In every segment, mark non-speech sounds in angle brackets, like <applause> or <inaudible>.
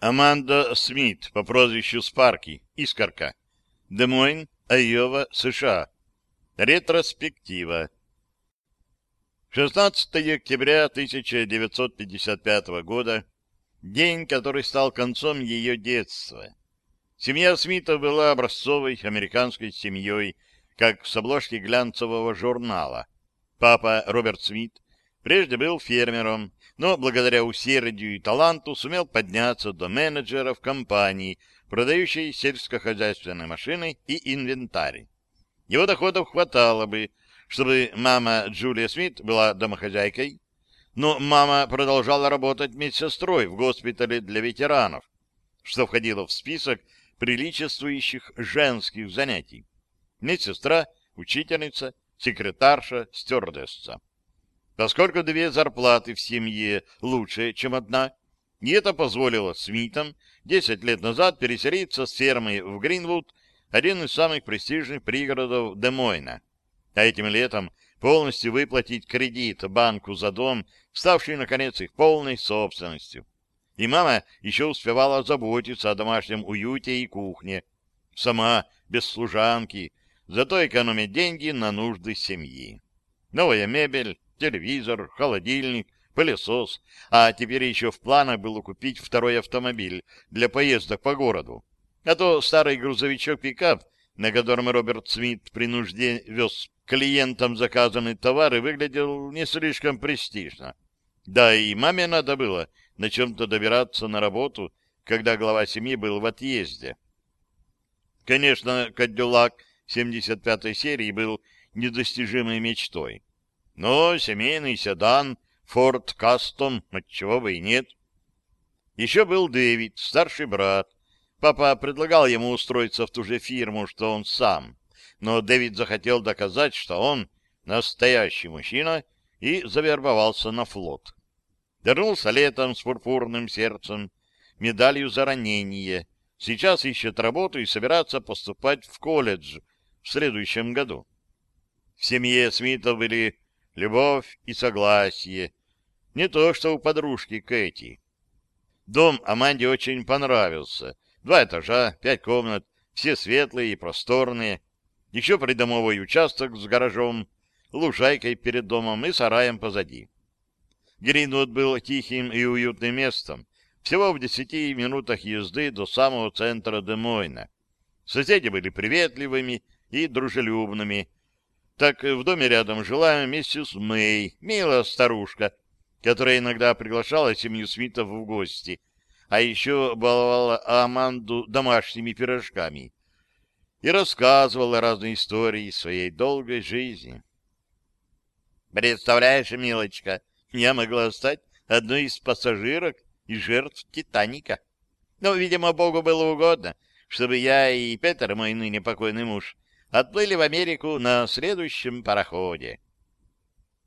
Аманда Смит по прозвищу Спарки, Искорка. Демойн, Айова, США. Ретроспектива. 16 октября 1955 года, день, который стал концом ее детства. Семья Смитов была образцовой американской семьей, как с обложки глянцевого журнала. Папа Роберт Смит прежде был фермером, но благодаря усердию и таланту сумел подняться до менеджера в компании, продающей сельскохозяйственные машины и инвентарь. Его доходов хватало бы, чтобы мама Джулия Смит была домохозяйкой, но мама продолжала работать медсестрой в госпитале для ветеранов, что входило в список приличествующих женских занятий. Медсестра, учительница, секретарша, стюардесса. Поскольку две зарплаты в семье лучше, чем одна, и это позволило Смитам 10 лет назад переселиться с фермы в Гринвуд, один из самых престижных пригородов Демойна а этим летом полностью выплатить кредит банку за дом, ставший, наконец, их полной собственностью. И мама еще успевала заботиться о домашнем уюте и кухне. Сама, без служанки, зато экономя деньги на нужды семьи. Новая мебель, телевизор, холодильник, пылесос, а теперь еще в планах было купить второй автомобиль для поездок по городу. А то старый грузовичок-пикап, на котором Роберт Смит при нужде вез клиентам заказанный товар и выглядел не слишком престижно. Да и маме надо было на чем-то добираться на работу, когда глава семьи был в отъезде. Конечно, Кадиллак 75-й серии был недостижимой мечтой. Но семейный седан Ford Custom, отчего бы и нет. Еще был Дэвид, старший брат. Папа предлагал ему устроиться в ту же фирму, что он сам но Дэвид захотел доказать, что он настоящий мужчина, и завербовался на флот. Вернулся летом с пурпурным сердцем, медалью за ранение. Сейчас ищет работу и собирается поступать в колледж в следующем году. В семье Смитов были любовь и согласие. Не то, что у подружки Кэти. Дом Аманде очень понравился. Два этажа, пять комнат, все светлые и просторные еще придомовой участок с гаражом, лужайкой перед домом и сараем позади. Гринвуд был тихим и уютным местом, всего в десяти минутах езды до самого центра Демойна. Соседи были приветливыми и дружелюбными. Так в доме рядом жила миссис Мэй, милая старушка, которая иногда приглашала семью Смитов в гости, а еще баловала Аманду домашними пирожками и рассказывала разные истории своей долгой жизни. Представляешь, милочка, я могла стать одной из пассажирок и жертв Титаника. Но, видимо, Богу было угодно, чтобы я и Петр, мой ныне покойный муж, отплыли в Америку на следующем пароходе.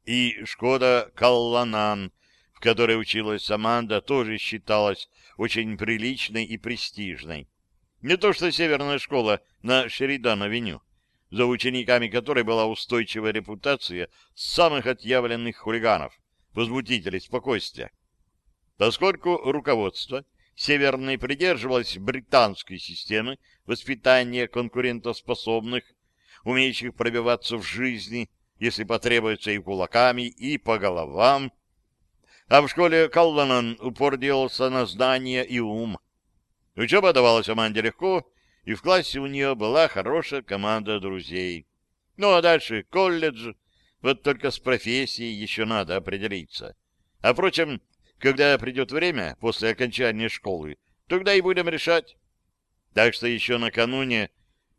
И Шкода Калланан, в которой училась Аманда, тоже считалась очень приличной и престижной. Не то что северная школа на Шеридан-авеню, за учениками которой была устойчивая репутация самых отъявленных хулиганов, возмутителей спокойствия. Поскольку руководство Северной придерживалось британской системы воспитания конкурентоспособных, умеющих пробиваться в жизни, если потребуется и кулаками, и по головам, а в школе Калланан упор делался на знания и ум, Учеба давалась Аманде легко, и в классе у нее была хорошая команда друзей. Ну, а дальше колледж, вот только с профессией еще надо определиться. А, впрочем, когда придет время после окончания школы, тогда и будем решать. Так что еще накануне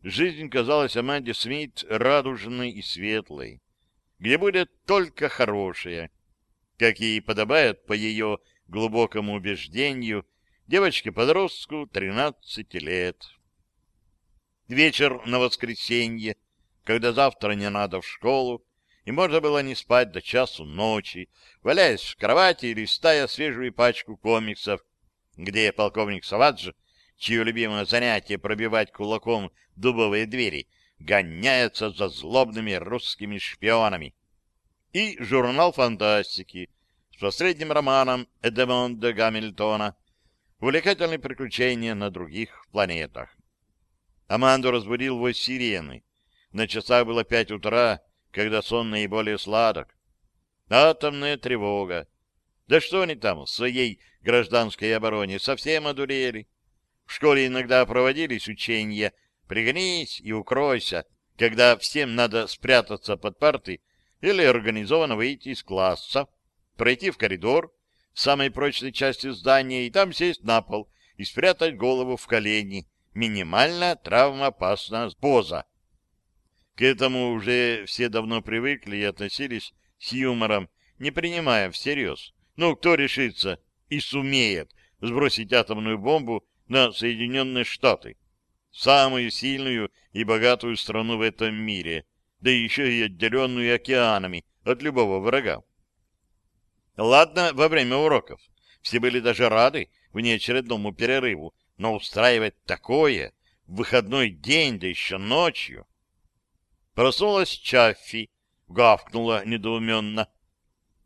жизнь казалась Аманде Смит радужной и светлой, где будет только хорошее, как и подобает по ее глубокому убеждению девочке-подростку 13 лет. Вечер на воскресенье, когда завтра не надо в школу, и можно было не спать до часу ночи, валяясь в кровати и листая свежую пачку комиксов, где полковник Саваджи, чье любимое занятие пробивать кулаком дубовые двери, гоняется за злобными русскими шпионами. И журнал фантастики с последним романом Эдемонда Гамильтона Увлекательные приключения на других планетах. Аманду разбудил вой сирены. На часах было пять утра, когда сон наиболее сладок. Атомная тревога. Да что они там в своей гражданской обороне, совсем одурели. В школе иногда проводились учения «пригнись и укройся», когда всем надо спрятаться под парты или организованно выйти из класса, пройти в коридор в самой прочной части здания и там сесть на пол и спрятать голову в колени. Минимально травмоопасная поза. К этому уже все давно привыкли и относились с юмором, не принимая всерьез. Ну, кто решится и сумеет сбросить атомную бомбу на Соединенные Штаты, самую сильную и богатую страну в этом мире, да еще и отделенную океанами от любого врага. Ладно, во время уроков. Все были даже рады внеочередному перерыву, но устраивать такое в выходной день, да еще ночью. Проснулась Чаффи, гавкнула недоуменно.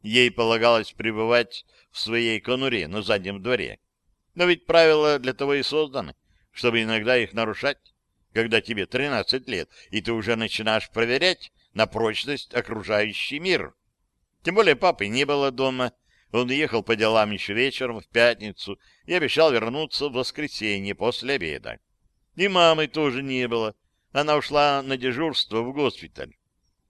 Ей полагалось пребывать в своей конуре на заднем дворе. Но ведь правила для того и созданы, чтобы иногда их нарушать, когда тебе 13 лет, и ты уже начинаешь проверять на прочность окружающий мир. Тем более папы не было дома, он ехал по делам еще вечером в пятницу и обещал вернуться в воскресенье после обеда. И мамы тоже не было, она ушла на дежурство в госпиталь.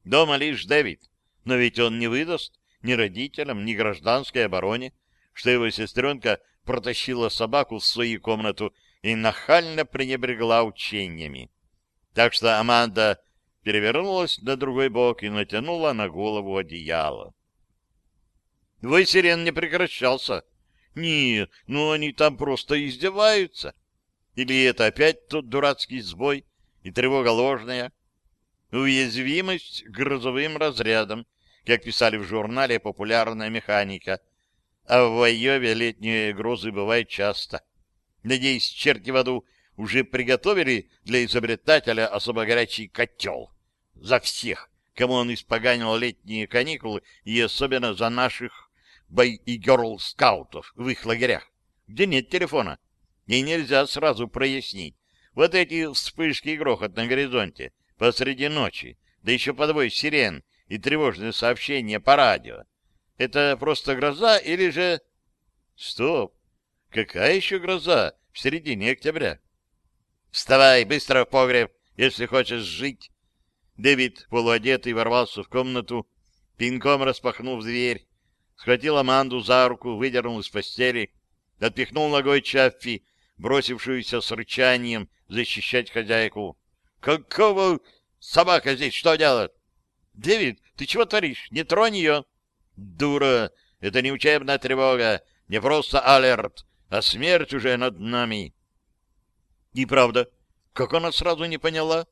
Дома лишь Дэвид, но ведь он не выдаст ни родителям, ни гражданской обороне, что его сестренка протащила собаку в свою комнату и нахально пренебрегла учениями. Так что Аманда перевернулась на другой бок и натянула на голову одеяло. Вой сирен не прекращался. Не, ну они там просто издеваются. Или это опять тот дурацкий сбой и тревога ложная? Уязвимость грозовым разрядом, как писали в журнале «Популярная механика». А в Айове летние грозы бывают часто. Надеюсь, черти в аду уже приготовили для изобретателя особо горячий котел. За всех, кому он испоганил летние каникулы, и особенно за наших бой- и герл-скаутов в их лагерях, где нет телефона, и нельзя сразу прояснить. Вот эти вспышки и грохот на горизонте посреди ночи, да еще подвой сирен — и тревожные сообщения по радио. Это просто гроза или же... Стоп! Какая еще гроза в середине октября? Вставай, быстро в погреб, если хочешь жить. Дэвид, полуодетый, ворвался в комнату, пинком распахнув дверь, схватил Аманду за руку, выдернул из постели, отпихнул ногой Чаффи, бросившуюся с рычанием защищать хозяйку. «Какого собака здесь что делает?» «Дэвид, ты чего творишь? Не тронь ее!» «Дура! Это не учебная тревога, не просто алерт, а смерть уже над нами!» И правда, как она сразу не поняла?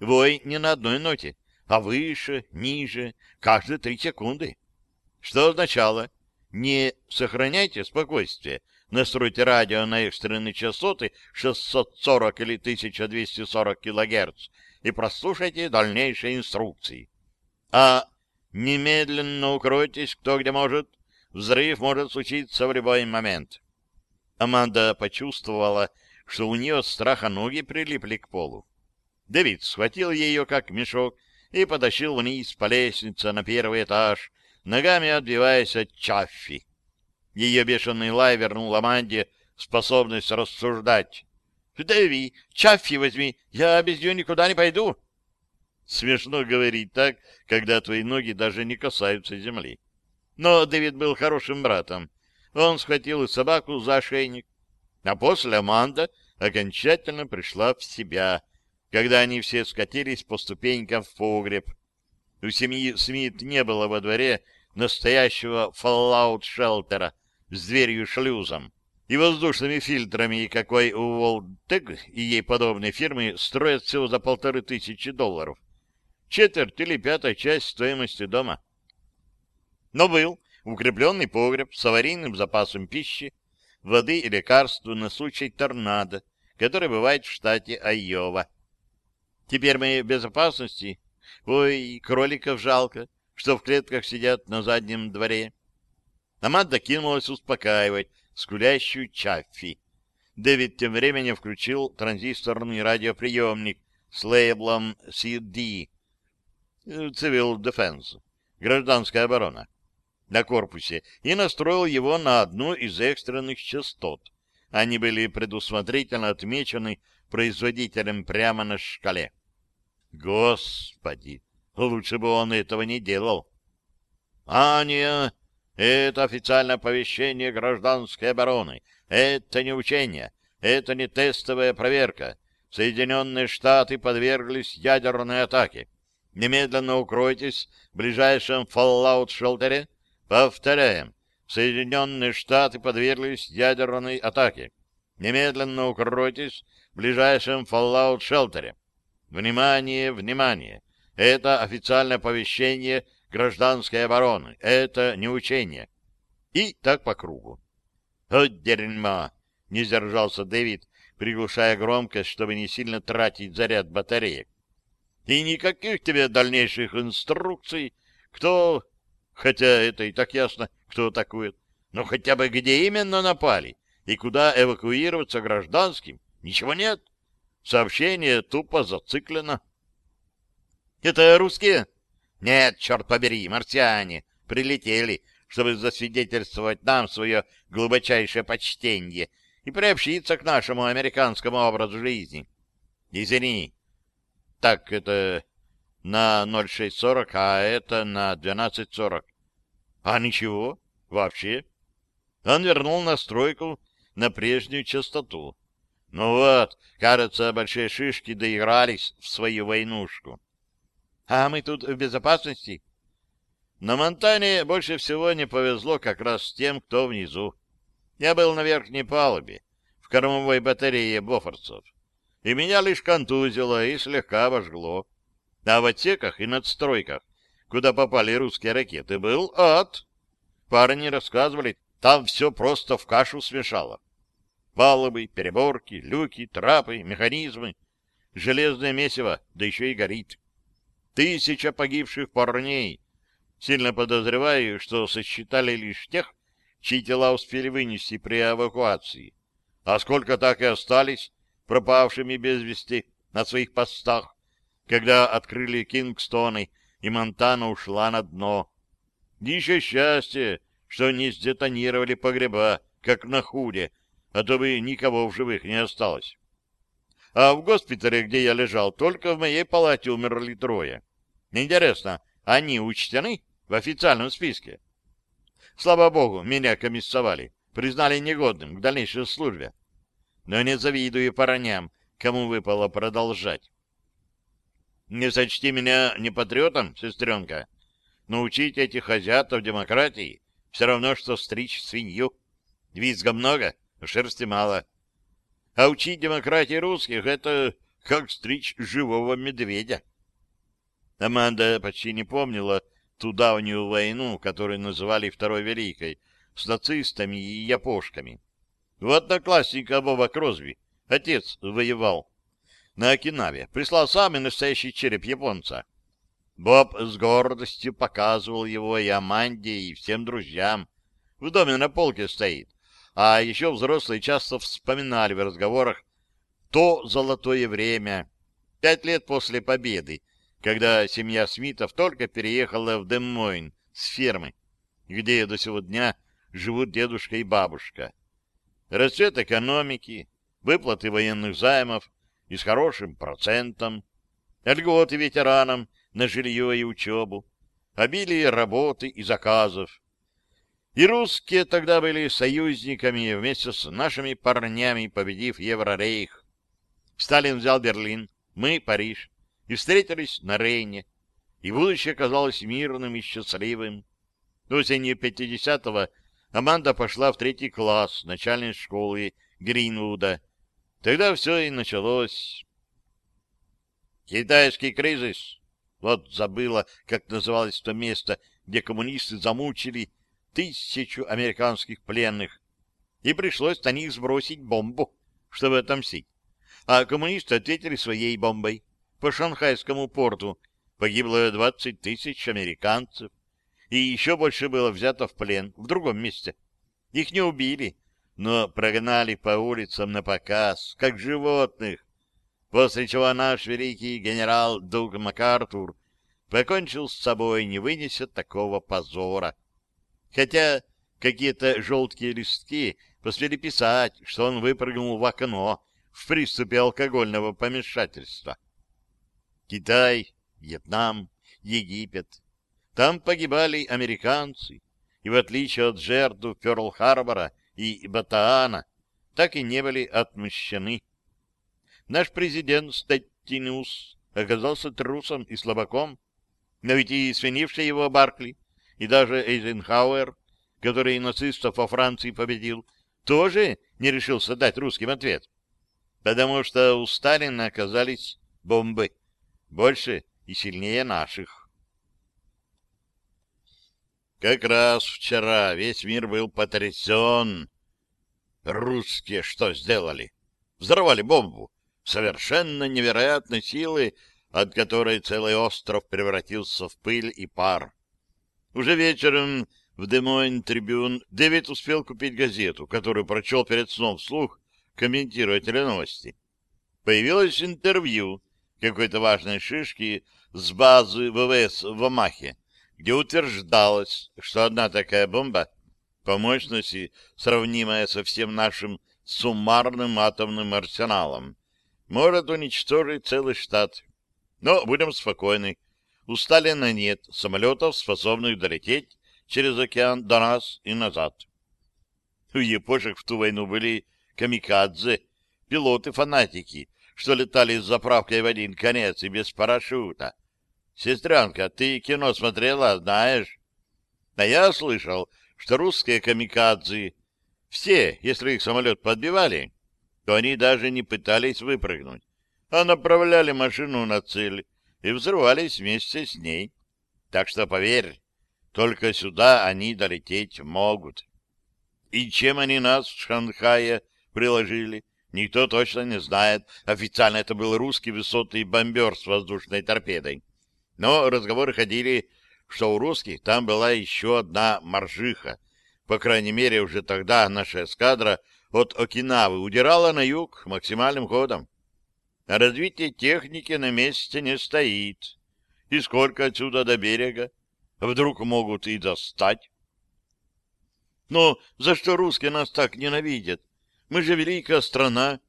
Вой не на одной ноте, а выше, ниже, каждые три секунды. Что означало? Не сохраняйте спокойствие, настройте радио на экстренные частоты 640 или 1240 килогерц и прослушайте дальнейшие инструкции. А немедленно укройтесь кто где может. Взрыв может случиться в любой момент. Аманда почувствовала, что у нее от страха ноги прилипли к полу. Дэвид схватил ее как мешок и потащил вниз по лестнице на первый этаж, ногами отбиваясь от Чаффи. Ее бешеный лай вернул Аманде способность рассуждать. — Дэви, Чаффи возьми, я без нее никуда не пойду. Смешно говорить так, когда твои ноги даже не касаются земли. Но Дэвид был хорошим братом. Он схватил собаку за ошейник. А после Аманда окончательно пришла в себя, когда они все скатились по ступенькам в погреб. У семьи Смит не было во дворе настоящего фоллаут-шелтера с дверью-шлюзом и воздушными фильтрами, какой у Волтег и ей подобные фирмы строят всего за полторы тысячи долларов четверть или пятая часть стоимости дома. Но был укрепленный погреб с аварийным запасом пищи, воды и лекарств на случай торнадо, который бывает в штате Айова. Теперь мы в безопасности. Ой, кроликов жалко, что в клетках сидят на заднем дворе. Аманда кинулась успокаивать скулящую Чаффи. Дэвид тем временем включил транзисторный радиоприемник с лейблом CD Civil Defense, гражданская оборона, на корпусе и настроил его на одну из экстренных частот. Они были предусмотрительно отмечены производителем прямо на шкале. Господи, лучше бы он этого не делал. Аня, это официальное оповещение гражданской обороны. Это не учение. Это не тестовая проверка. Соединенные Штаты подверглись ядерной атаке. Немедленно укройтесь в ближайшем Fallout-шелтере. Повторяем. Соединенные Штаты подверглись ядерной атаке. Немедленно укройтесь в ближайшем Fallout-шелтере. Внимание, внимание! Это официальное оповещение гражданской обороны. Это не учение. И так по кругу. «О, дерьмо!» — не сдержался Дэвид, приглушая громкость, чтобы не сильно тратить заряд батареек. «И никаких тебе дальнейших инструкций, кто... Хотя это и так ясно, кто атакует. Но хотя бы где именно напали и куда эвакуироваться гражданским, ничего нет. Сообщение тупо зациклено». «Это русские?» Нет, черт побери, марсиане прилетели, чтобы засвидетельствовать нам свое глубочайшее почтение и приобщиться к нашему американскому образу жизни. Извини. Так, это на 0640, а это на 1240. А ничего, вообще. Он вернул настройку на прежнюю частоту. Ну вот, кажется, большие шишки доигрались в свою войнушку. А мы тут в безопасности? На Монтане больше всего не повезло как раз тем, кто внизу. Я был на верхней палубе, в кормовой батарее бофорцев, и меня лишь контузило и слегка обожгло. А в отсеках и надстройках, куда попали русские ракеты, был ад. Парни рассказывали, там все просто в кашу смешало. Палубы, переборки, люки, трапы, механизмы. Железное месиво, да еще и горит. Тысяча погибших парней. Сильно подозреваю, что сосчитали лишь тех, чьи тела успели вынести при эвакуации. А сколько так и остались пропавшими без вести на своих постах, когда открыли Кингстоны, и Монтана ушла на дно. Еще счастье, что не сдетонировали погреба, как на худе, а то бы никого в живых не осталось. А в госпитале, где я лежал, только в моей палате умерли трое. Интересно, они учтены в официальном списке? Слава богу, меня комиссовали, признали негодным к дальнейшей службе. Но не завидую парням, кому выпало продолжать. Не сочти меня не патриотом, сестренка, но учить этих азиатов демократии все равно, что стричь свинью. Визга много, шерсти мало. А учить демократии русских — это как стричь живого медведя. Аманда почти не помнила ту давнюю войну, которую называли Второй Великой, с нацистами и япошками. У одноклассника Боба Кросби отец воевал на Окинаве, прислал самый настоящий череп японца. Боб с гордостью показывал его и Аманде, и всем друзьям. В доме на полке стоит. А еще взрослые часто вспоминали в разговорах то золотое время, пять лет после победы, когда семья Смитов только переехала в Демойн с фермы, где до сего дня живут дедушка и бабушка. Расцвет экономики, выплаты военных займов и с хорошим процентом, льготы ветеранам на жилье и учебу, обилие работы и заказов, и русские тогда были союзниками вместе с нашими парнями, победив Еврорейх. Сталин взял Берлин, мы — Париж, и встретились на Рейне. И будущее казалось мирным и счастливым. Осенью 50-го Аманда пошла в третий класс начальной школы Гринвуда. Тогда все и началось. Китайский кризис. Вот забыла, как называлось то место, где коммунисты замучили тысячу американских пленных, и пришлось на них сбросить бомбу, чтобы отомстить. А коммунисты ответили своей бомбой. По шанхайскому порту погибло 20 тысяч американцев, и еще больше было взято в плен в другом месте. Их не убили, но прогнали по улицам на показ, как животных, после чего наш великий генерал Дуг МакАртур покончил с собой, не вынеся такого позора. Хотя какие-то желтые листки посмели писать, что он выпрыгнул в окно в приступе алкогольного помешательства. Китай, Вьетнам, Египет. Там погибали американцы, и в отличие от жертв Пёрл-Харбора и Батаана, так и не были отмщены. Наш президент Стеттинус оказался трусом и слабаком, но ведь и свинивший его Баркли, и даже Эйзенхауэр, который нацистов во Франции победил, тоже не решился дать русским ответ, потому что у Сталина оказались бомбы, больше и сильнее наших. Как раз вчера весь мир был потрясен. Русские что сделали? Взорвали бомбу совершенно невероятной силы, от которой целый остров превратился в пыль и пар. Уже вечером в Демойн Трибюн Дэвид успел купить газету, которую прочел перед сном вслух, комментируя теленовости. Появилось интервью какой-то важной шишки с базы ВВС в Омахе, где утверждалось, что одна такая бомба, по мощности сравнимая со всем нашим суммарным атомным арсеналом, может уничтожить целый штат. Но будем спокойны. У Сталина нет самолетов, способных долететь через океан до нас и назад. У япошек в ту войну были камикадзе, пилоты-фанатики, что летали с заправкой в один конец и без парашюта. Сестренка, ты кино смотрела, знаешь? А я слышал, что русские камикадзе, все, если их самолет подбивали, то они даже не пытались выпрыгнуть, а направляли машину на цель и взрывались вместе с ней. Так что, поверь, только сюда они долететь могут. И чем они нас в Шанхае приложили, никто точно не знает. Официально это был русский высотный бомбер с воздушной торпедой. Но разговоры ходили, что у русских там была еще одна моржиха. По крайней мере, уже тогда наша эскадра от Окинавы удирала на юг максимальным ходом. Развитие техники на месте не стоит. И сколько отсюда до берега? Вдруг могут и достать? Но за что русские нас так ненавидят? Мы же великая страна,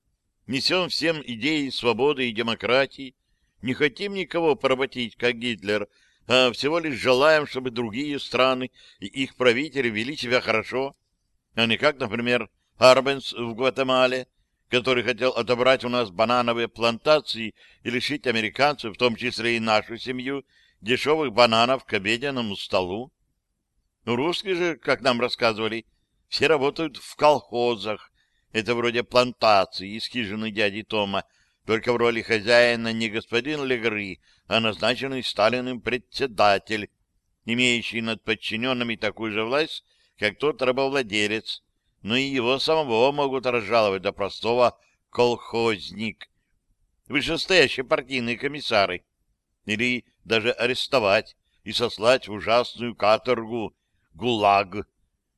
несем всем идеи свободы и демократии, не хотим никого поработить, как Гитлер, а всего лишь желаем, чтобы другие страны и их правители вели себя хорошо, а не как, например, Арбенс в Гватемале, который хотел отобрать у нас банановые плантации и лишить американцев, в том числе и нашу семью, дешевых бананов к обеденному столу. Ну, русские же, как нам рассказывали, все работают в колхозах, это вроде плантации из хижины дяди Тома, только в роли хозяина не господин Легры, а назначенный Сталиным председатель, имеющий над подчиненными такую же власть, как тот рабовладелец, но и его самого могут разжаловать до простого колхозник, вышестоящие партийные комиссары, или даже арестовать и сослать в ужасную каторгу, ГУЛАГ,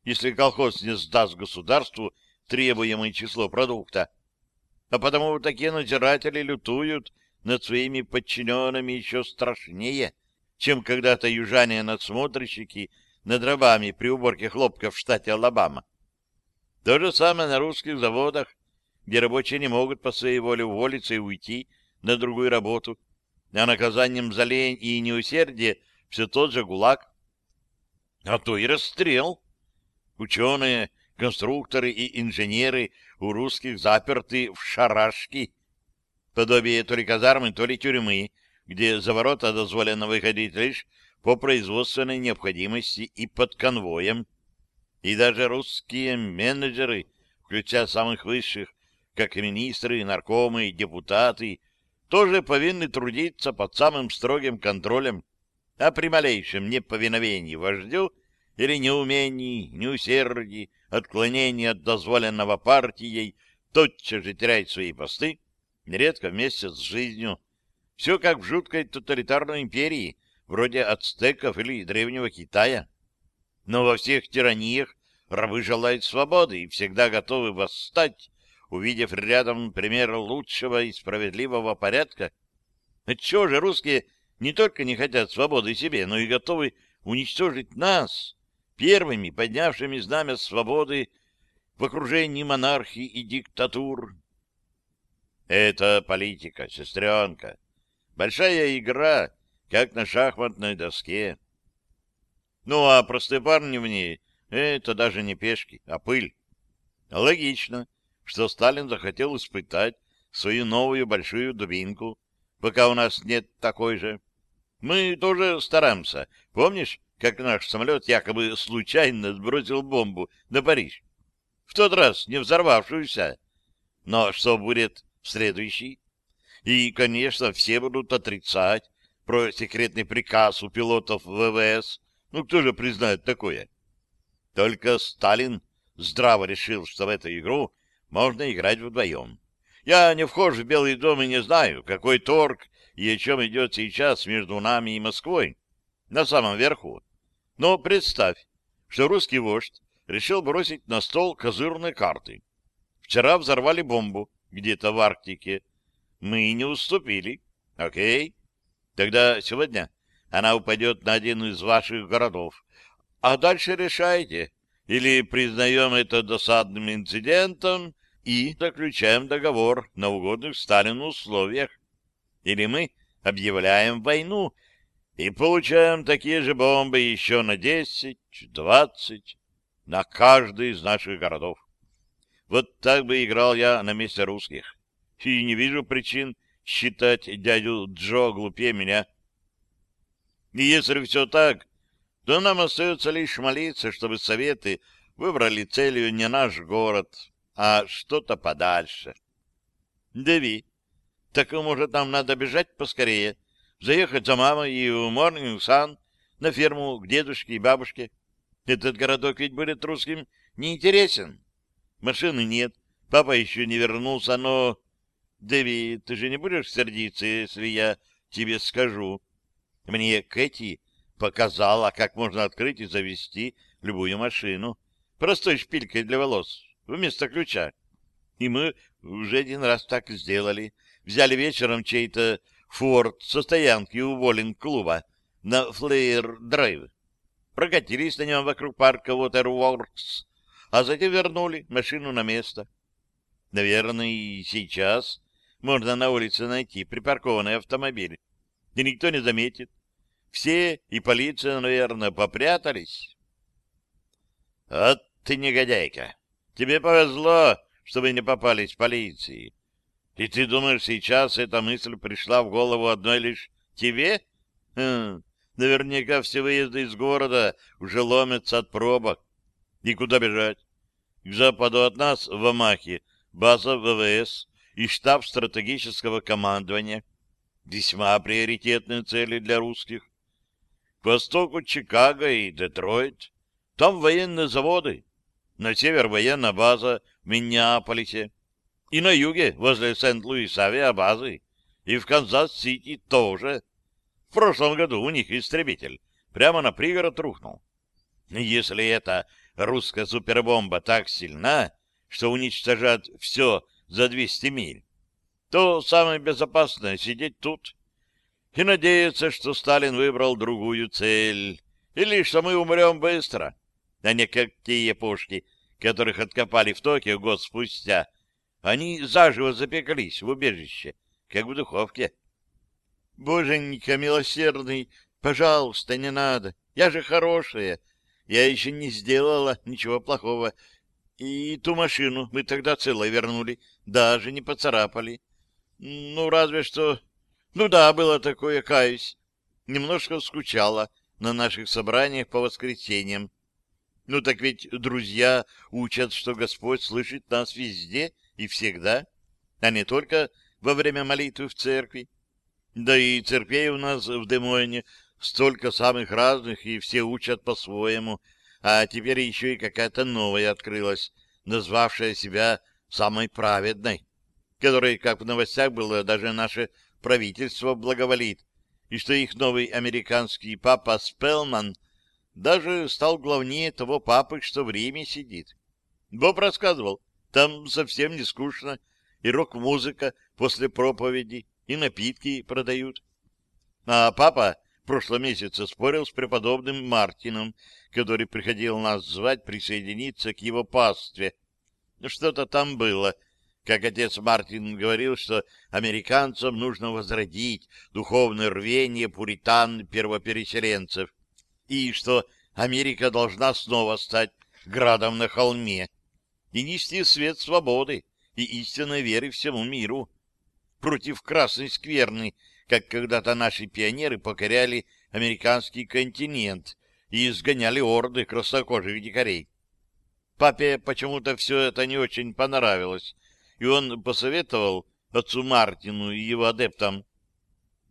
если колхоз не сдаст государству требуемое число продукта, а потому такие надзиратели лютуют над своими подчиненными еще страшнее, чем когда-то южане-надсмотрщики над рабами при уборке хлопка в штате Алабама. То же самое на русских заводах, где рабочие не могут по своей воле уволиться и уйти на другую работу, а наказанием за лень и неусердие все тот же ГУЛАГ. А то и расстрел. Ученые, конструкторы и инженеры у русских заперты в шарашки, подобие то ли казармы, то ли тюрьмы, где за ворота дозволено выходить лишь по производственной необходимости и под конвоем. И даже русские менеджеры, включая самых высших, как и министры, наркомы, депутаты, тоже повинны трудиться под самым строгим контролем, а при малейшем неповиновении вождю или неумении, неусердии, отклонении от дозволенного партией, тотчас же теряет свои посты, нередко вместе с жизнью. Все как в жуткой тоталитарной империи, вроде ацтеков или древнего Китая. Но во всех тираниях рабы желают свободы и всегда готовы восстать, увидев рядом пример лучшего и справедливого порядка. Отчего же русские не только не хотят свободы себе, но и готовы уничтожить нас, первыми поднявшими знамя свободы в окружении монархии и диктатур? Это политика, сестренка. Большая игра, как на шахматной доске. Ну, а простые парни в ней — это даже не пешки, а пыль. Логично, что Сталин захотел испытать свою новую большую дубинку, пока у нас нет такой же. Мы тоже стараемся. Помнишь, как наш самолет якобы случайно сбросил бомбу на Париж? В тот раз не взорвавшуюся. Но что будет в следующий? И, конечно, все будут отрицать про секретный приказ у пилотов ВВС. Ну, кто же признает такое? Только Сталин здраво решил, что в эту игру можно играть вдвоем. Я не вхожу в Белый дом и не знаю, какой торг и о чем идет сейчас между нами и Москвой на самом верху. Но представь, что русский вождь решил бросить на стол козырные карты. Вчера взорвали бомбу где-то в Арктике. Мы не уступили. Окей. Тогда сегодня она упадет на один из ваших городов. А дальше решайте. Или признаем это досадным инцидентом и заключаем договор на угодных Сталину условиях. Или мы объявляем войну и получаем такие же бомбы еще на 10, 20, на каждый из наших городов. Вот так бы играл я на месте русских. И не вижу причин считать дядю Джо глупее меня. И если все так, то нам остается лишь молиться, чтобы Советы выбрали целью не наш город, а что-то подальше. Дэви, так, может, нам надо бежать поскорее, заехать за мамой и в Морнинг-Сан на ферму к дедушке и бабушке. Этот городок ведь будет русским неинтересен. Машины нет, папа еще не вернулся, но... Дэви, ты же не будешь сердиться, если я тебе скажу? Мне Кэти показала, как можно открыть и завести любую машину простой шпилькой для волос вместо ключа. И мы уже один раз так сделали. Взяли вечером чей-то форт со стоянки у Воллинг-клуба на Флеер-драйв. Прокатились на нем вокруг парка Waterworks, а затем вернули машину на место. Наверное, и сейчас можно на улице найти припаркованный автомобиль, и никто не заметит. Все и полиция, наверное, попрятались. Вот ты негодяйка! Тебе повезло, что вы не попались в полиции. И ты думаешь, сейчас эта мысль пришла в голову одной лишь тебе? Хм, наверняка все выезды из города уже ломятся от пробок. И куда бежать? К западу от нас, в Амахе, база ВВС и штаб стратегического командования. Весьма приоритетные цели для русских. К востоку Чикаго и Детройт. Там военные заводы. На север военная база в Миннеаполисе. И на юге, возле Сент-Луиса, авиабазы. И в Канзас-Сити тоже. В прошлом году у них истребитель прямо на пригород рухнул. Если эта русская супербомба так сильна, что уничтожает все за 200 миль, то самое безопасное — сидеть тут и надеяться, что Сталин выбрал другую цель, или что мы умрем быстро, а не как те япошки, которых откопали в Токио год спустя, они заживо запеклись в убежище, как в духовке. Боженька милосердный, пожалуйста, не надо. Я же хорошая. Я еще не сделала ничего плохого. И ту машину мы тогда целой вернули, даже не поцарапали. Ну, разве что... Ну да, было такое, каюсь. Немножко скучала на наших собраниях по воскресеньям. Ну так ведь друзья учат, что Господь слышит нас везде и всегда, а не только во время молитвы в церкви. Да и церквей у нас в Демойне столько самых разных, и все учат по-своему, а теперь еще и какая-то новая открылась, назвавшая себя самой праведной, которой, как в новостях было, даже наше правительство благоволит, и что их новый американский папа Спелман даже стал главнее того папы, что в Риме сидит. Боб рассказывал, там совсем не скучно, и рок-музыка после проповеди, и напитки продают. А папа в прошлом месяце спорил с преподобным Мартином, который приходил нас звать присоединиться к его пастве. Что-то там было, как отец Мартин говорил, что американцам нужно возродить духовное рвение пуритан-первопереселенцев, и что Америка должна снова стать градом на холме и нести свет свободы и истинной веры всему миру против красной скверны, как когда-то наши пионеры покоряли американский континент и изгоняли орды краснокожих дикарей. Папе почему-то все это не очень понравилось, и он посоветовал отцу Мартину и его адептам,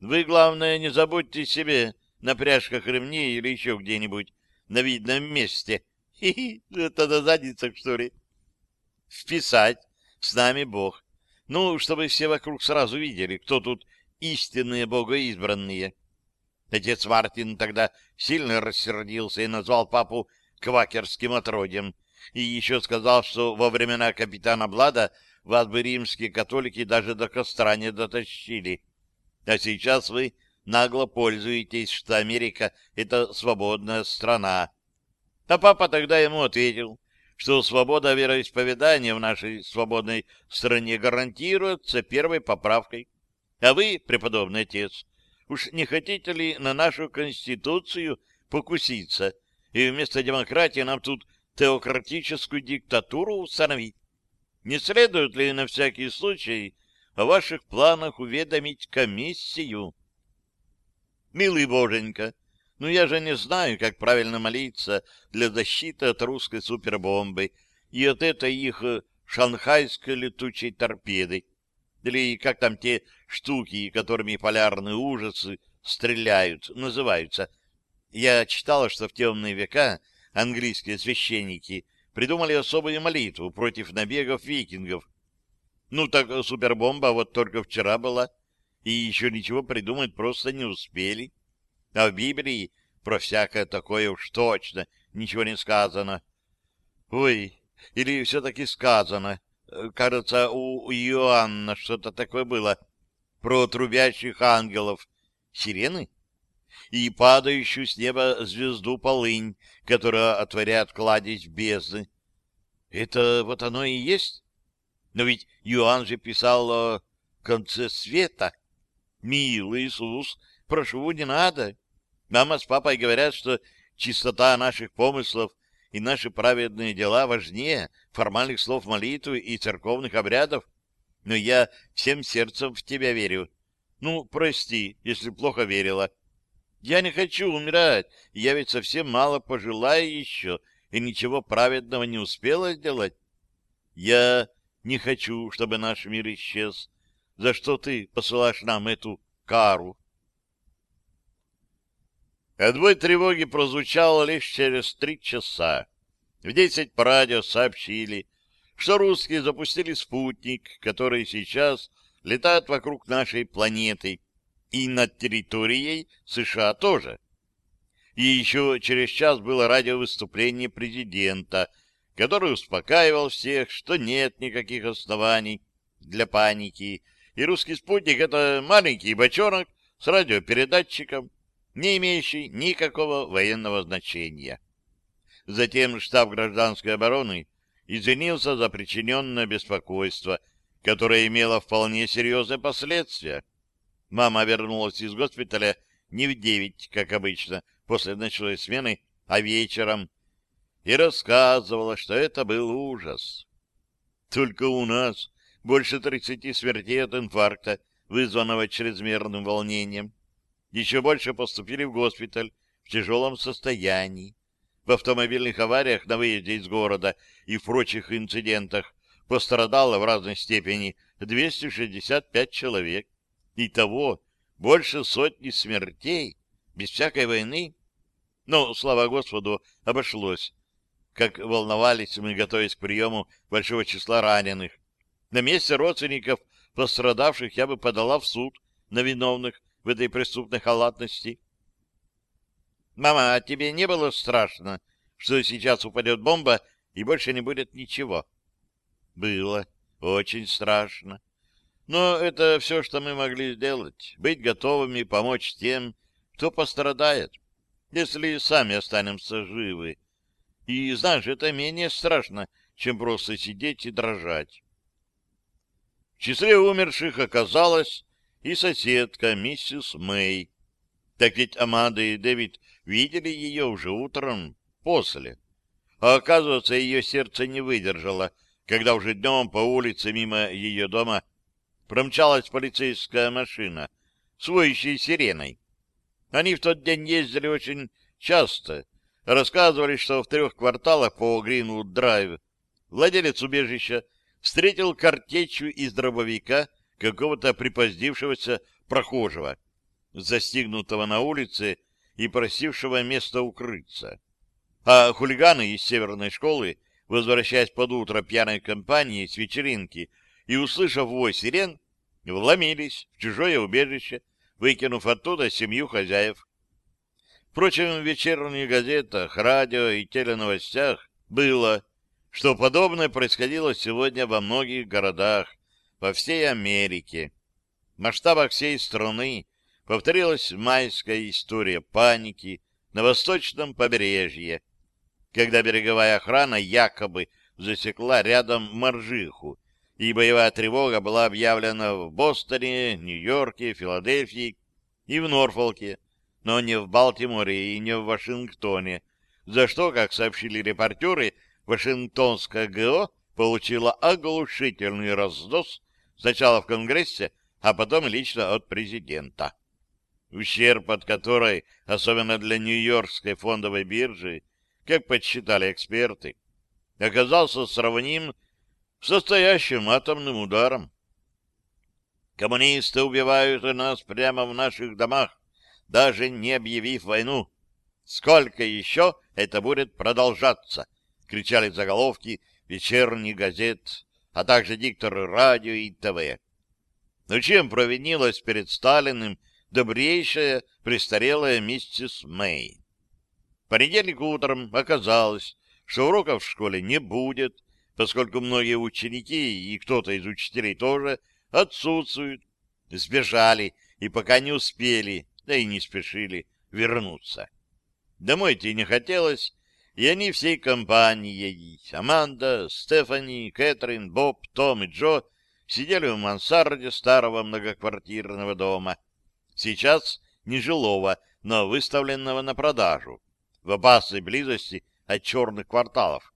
«Вы, главное, не забудьте себе на пряжках ремней или еще где-нибудь на видном месте. <laughs> Хи-хи, это на задницах, что ли? Вписать с нами Бог. Ну, чтобы все вокруг сразу видели, кто тут истинные богоизбранные. Отец Мартин тогда сильно рассердился и назвал папу квакерским отродьем, и еще сказал, что во времена капитана Блада вас бы римские католики даже до костра не дотащили. А сейчас вы нагло пользуетесь, что Америка — это свободная страна. А папа тогда ему ответил, что свобода вероисповедания в нашей свободной стране гарантируется первой поправкой. А вы, преподобный отец, уж не хотите ли на нашу Конституцию покуситься, и вместо демократии нам тут теократическую диктатуру установить? Не следует ли на всякий случай о ваших планах уведомить комиссию? Милый боженька, ну я же не знаю, как правильно молиться для защиты от русской супербомбы и от этой их э, шанхайской летучей торпеды. Или как там те штуки, которыми полярные ужасы стреляют, называются. Я читала, что в темные века английские священники придумали особую молитву против набегов викингов. Ну так супербомба вот только вчера была и еще ничего придумать просто не успели. А в Библии про всякое такое уж точно ничего не сказано. Ой, или все-таки сказано. Кажется, у Иоанна что-то такое было про трубящих ангелов. Сирены? И падающую с неба звезду полынь, которая отворяет кладезь бездны. Это вот оно и есть? Но ведь Иоанн же писал о конце света. Милый Иисус, прошу, не надо. Мама с папой говорят, что чистота наших помыслов и наши праведные дела важнее формальных слов молитвы и церковных обрядов. Но я всем сердцем в тебя верю. Ну, прости, если плохо верила. Я не хочу умирать, я ведь совсем мало пожелаю еще, и ничего праведного не успела сделать. Я не хочу, чтобы наш мир исчез, за что ты посылаешь нам эту кару. Отбой тревоги прозвучал лишь через три часа. В десять по радио сообщили, что русские запустили спутник, который сейчас летает вокруг нашей планеты, и над территорией США тоже. И еще через час было радиовыступление президента, который успокаивал всех, что нет никаких оснований для паники, и русский спутник — это маленький бочонок с радиопередатчиком, не имеющий никакого военного значения. Затем штаб гражданской обороны извинился за причиненное беспокойство, которое имело вполне серьезные последствия. Мама вернулась из госпиталя не в девять, как обычно, после ночной смены, а вечером, и рассказывала, что это был ужас. Только у нас больше 30 смертей от инфаркта, вызванного чрезмерным волнением. Еще больше поступили в госпиталь в тяжелом состоянии. В автомобильных авариях на выезде из города и в прочих инцидентах пострадало в разной степени 265 человек. Итого больше сотни смертей без всякой войны. Но, слава Господу, обошлось. Как волновались мы, готовясь к приему большого числа раненых. На месте родственников пострадавших я бы подала в суд на виновных в этой преступной халатности. Мама, а тебе не было страшно, что сейчас упадет бомба и больше не будет ничего? Было. Очень страшно. Но это все, что мы могли сделать. Быть готовыми помочь тем, кто пострадает, если сами останемся живы. И, знаешь, это менее страшно, чем просто сидеть и дрожать. В числе умерших оказалась и соседка, миссис Мэй. Так ведь Аманда и Дэвид видели ее уже утром, после. А оказывается, ее сердце не выдержало, когда уже днем по улице мимо ее дома промчалась полицейская машина с сиреной. Они в тот день ездили очень часто, рассказывали, что в трех кварталах по Гринвуд-драйв владелец убежища встретил картечью из дробовика какого-то припоздившегося прохожего, застигнутого на улице и просившего место укрыться. А хулиганы из северной школы, возвращаясь под утро пьяной компании с вечеринки и, услышав вой сирен, вломились в чужое убежище, выкинув оттуда семью хозяев. Впрочем, в вечерних газетах, радио и теленовостях было что подобное происходило сегодня во многих городах по всей Америке. В масштабах всей страны повторилась майская история паники на восточном побережье, когда береговая охрана якобы засекла рядом моржиху, и боевая тревога была объявлена в Бостоне, Нью-Йорке, Филадельфии и в Норфолке, но не в Балтиморе и не в Вашингтоне, за что, как сообщили репортеры, Вашингтонская ГО получила оглушительный раздос сначала в Конгрессе, а потом лично от президента. Ущерб от которой, особенно для Нью-Йоркской фондовой биржи, как подсчитали эксперты, оказался сравним с настоящим атомным ударом. Коммунисты убивают нас прямо в наших домах, даже не объявив войну. Сколько еще это будет продолжаться? кричали заголовки вечерних газет, а также дикторы радио и ТВ. Но чем провинилась перед Сталиным добрейшая престарелая миссис Мэй? Понедельник утром оказалось, что уроков в школе не будет, поскольку многие ученики и кто-то из учителей тоже отсутствуют, сбежали и пока не успели, да и не спешили вернуться. Домой идти не хотелось, и они всей компанией, Аманда, Стефани, Кэтрин, Боб, Том и Джо, сидели в мансарде старого многоквартирного дома, сейчас нежилого, но выставленного на продажу, в опасной близости от черных кварталов.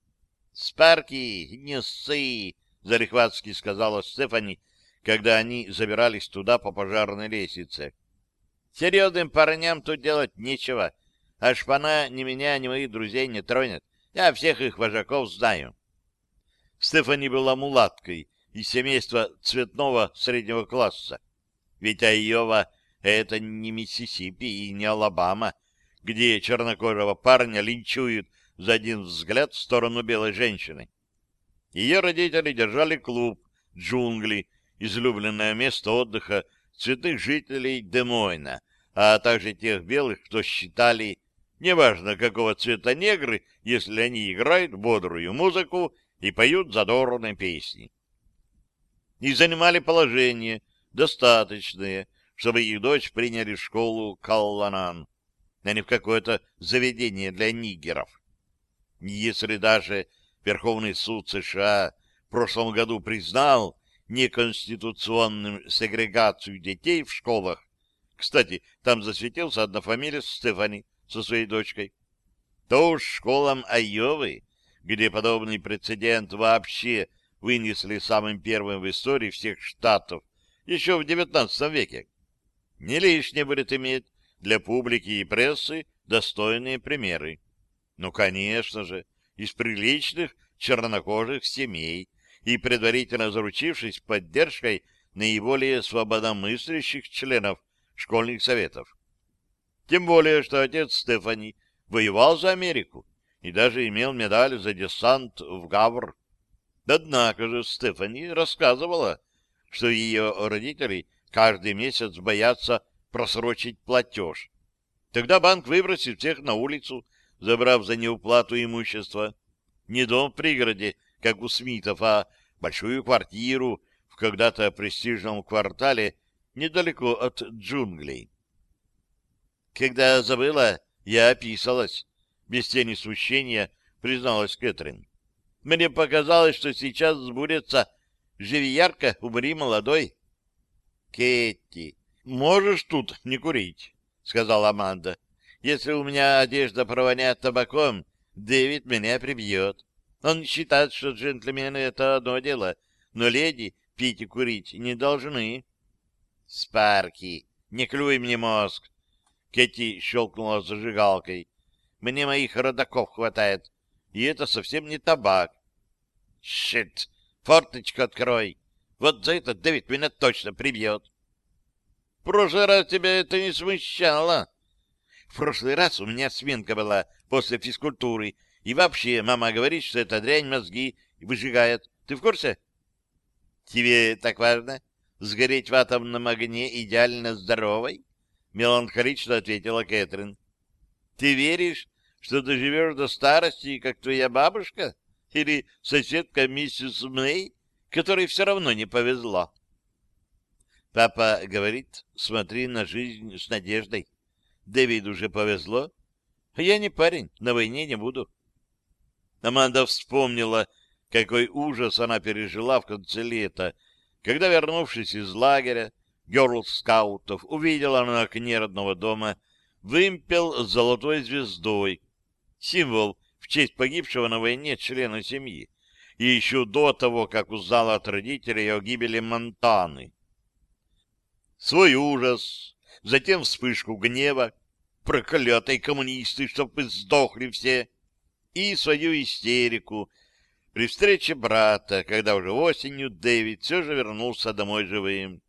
— Спарки, не ссы, — зарехватски сказала Стефани, когда они забирались туда по пожарной лестнице. — Серьезным парням тут делать нечего. — а шпана ни меня, ни моих друзей не тронет. Я всех их вожаков знаю. Стефани была мулаткой из семейства цветного среднего класса. Ведь Айова — это не Миссисипи и не Алабама, где чернокожего парня линчуют за один взгляд в сторону белой женщины. Ее родители держали клуб «Джунгли», излюбленное место отдыха цветных жителей Демойна, а также тех белых, кто считали Неважно, какого цвета негры, если они играют бодрую музыку и поют задорные песни. И занимали положение, достаточное, чтобы их дочь приняли в школу Калланан, а не в какое-то заведение для нигеров. Если даже Верховный суд США в прошлом году признал неконституционным сегрегацию детей в школах, кстати, там засветился однофамилец Стефани, со своей дочкой, то уж школам Айовы, где подобный прецедент вообще вынесли самым первым в истории всех штатов еще в XIX веке, не лишнее будет иметь для публики и прессы достойные примеры. Ну, конечно же, из приличных чернокожих семей и предварительно заручившись поддержкой наиболее свободомыслящих членов школьных советов. Тем более, что отец Стефани воевал за Америку и даже имел медаль за десант в Гавр. Однако же Стефани рассказывала, что ее родители каждый месяц боятся просрочить платеж. Тогда банк выбросит всех на улицу, забрав за неуплату имущества. Не дом в пригороде, как у Смитов, а большую квартиру в когда-то престижном квартале недалеко от джунглей. Когда забыла, я описалась. Без тени смущения призналась Кэтрин. Мне показалось, что сейчас сбудется «Живи ярко, умри молодой». Кетти, можешь тут не курить, сказала Аманда. Если у меня одежда провоняет табаком, Дэвид меня прибьет. Он считает, что джентльмены — это одно дело, но леди пить и курить не должны. Спарки, не клюй мне мозг. Кетти щелкнула зажигалкой. Мне моих родаков хватает, и это совсем не табак. Щит, форточку открой. Вот за это Дэвид меня точно прибьет. В прошлый раз тебя это не смущало. В прошлый раз у меня сменка была после физкультуры, и вообще мама говорит, что эта дрянь мозги выжигает. Ты в курсе? Тебе так важно? Сгореть в атомном огне идеально здоровой? Меланхолично ответила Кэтрин. Ты веришь, что доживешь до старости, как твоя бабушка? Или соседка миссис Мэй, которой все равно не повезло? Папа говорит, смотри на жизнь с надеждой. Дэвид уже повезло, я не парень, на войне не буду. Аманда вспомнила, какой ужас она пережила в конце лета, когда, вернувшись из лагеря, герл-скаутов, увидела на окне родного дома вымпел с золотой звездой, символ в честь погибшего на войне члена семьи, и еще до того, как узнала от родителей о гибели Монтаны свой ужас, затем вспышку гнева, проклятые коммунисты, чтоб вы сдохли все, и свою истерику при встрече брата, когда уже осенью Дэвид все же вернулся домой живым.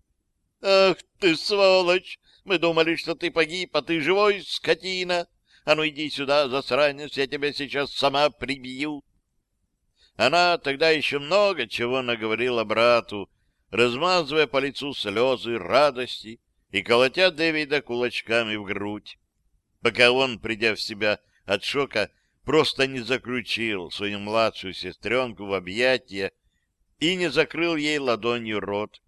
«Ах ты, сволочь! Мы думали, что ты погиб, а ты живой, скотина! А ну иди сюда, засранец, я тебя сейчас сама прибью!» Она тогда еще много чего наговорила брату, размазывая по лицу слезы радости и колотя Дэвида кулачками в грудь, пока он, придя в себя от шока, просто не заключил свою младшую сестренку в объятия и не закрыл ей ладонью рот,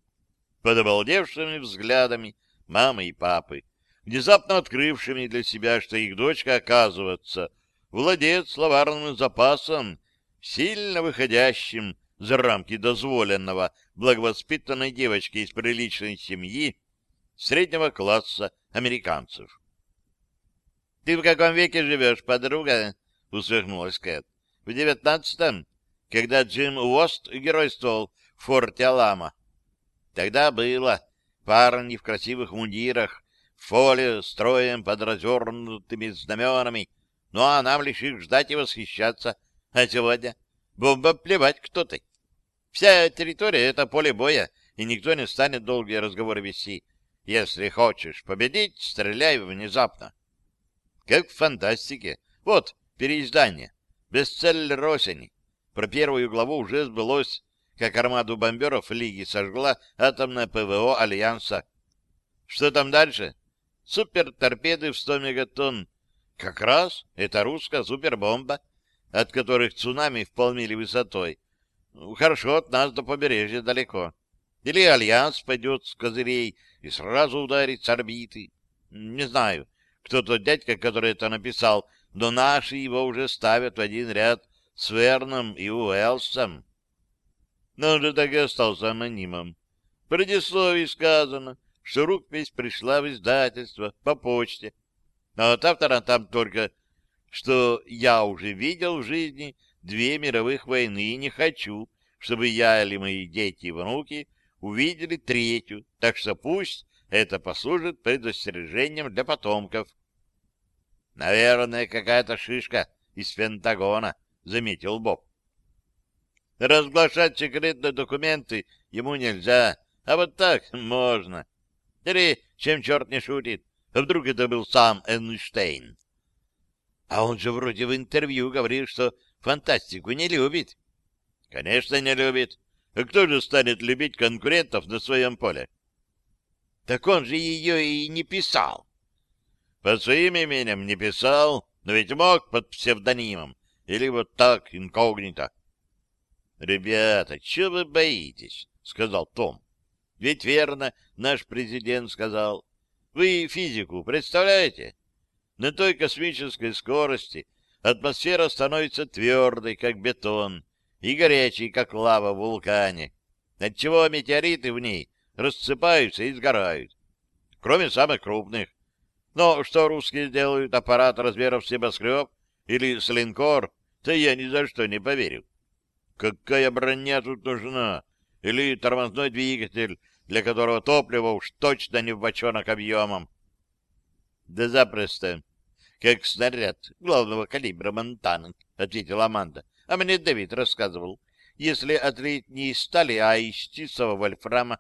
под обалдевшими взглядами мамы и папы, внезапно открывшими для себя, что их дочка, оказывается, владеет словарным запасом, сильно выходящим за рамки дозволенного благовоспитанной девочки из приличной семьи среднего класса американцев. — Ты в каком веке живешь, подруга? — усмехнулась Кэт. — В девятнадцатом, когда Джим Уост геройствовал в форте Алама. Тогда было парни в красивых мундирах, в фоле, строем под развернутыми знаменами, ну а нам лишь их ждать и восхищаться. А сегодня бомба плевать кто ты. Вся территория — это поле боя, и никто не станет долгие разговоры вести. Если хочешь победить, стреляй внезапно. Как в фантастике. Вот, переиздание. Бестселлер осени. Про первую главу уже сбылось, как армаду бомберов Лиги сожгла атомное ПВО Альянса. Что там дальше? Суперторпеды в 100 мегатонн. Как раз это русская супербомба, от которых цунами в полмили высотой ну, хорошо, от нас до побережья далеко. Или Альянс пойдет с козырей и сразу ударит с орбиты. Не знаю, кто тот дядька, который это написал, но наши его уже ставят в один ряд с Верном и Уэлсом. Но он же так и остался анонимом. В предисловии сказано, что рукопись пришла в издательство по почте. А от автора там только, что я уже видел в жизни две мировых войны и не хочу, чтобы я или мои дети и внуки увидели третью, так что пусть это послужит предостережением для потомков. — Наверное, какая-то шишка из Пентагона, — заметил Боб. Разглашать секретные документы ему нельзя, а вот так <laughs> можно. Или чем черт не шутит, вдруг это был сам Эйнштейн? А он же вроде в интервью говорил, что фантастику не любит. Конечно, не любит. А кто же станет любить конкурентов на своем поле? Так он же ее и не писал. Под своим именем не писал, но ведь мог под псевдонимом. Или вот так, инкогнито. — Ребята, чего вы боитесь? — сказал Том. — Ведь верно, наш президент сказал. Вы физику представляете? На той космической скорости атмосфера становится твердой, как бетон, и горячей, как лава в вулкане, отчего метеориты в ней рассыпаются и сгорают, кроме самых крупных. Но что русские делают, аппарат размеров с небоскреб или с линкор, то я ни за что не поверю. Какая броня тут нужна? Или тормозной двигатель, для которого топливо уж точно не в бочонок объемом? Да запросто. Как снаряд главного калибра Монтана, ответила Аманда. А мне Дэвид рассказывал. Если отлить не из стали, а из чистого вольфрама,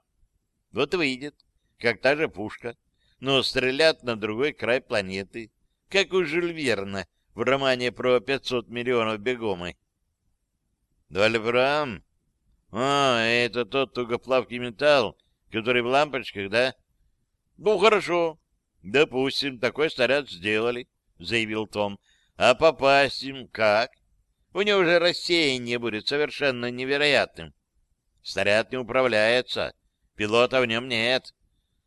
вот выйдет, как та же пушка, но стрелят на другой край планеты, как у Жюль Верна в романе про 500 миллионов бегомы. Вольфрам? А, это тот тугоплавкий металл, который в лампочках, да? Ну, хорошо. Допустим, такой снаряд сделали, заявил Том. А попасть им как? У него уже рассеяние будет совершенно невероятным. Снаряд не управляется, пилота в нем нет.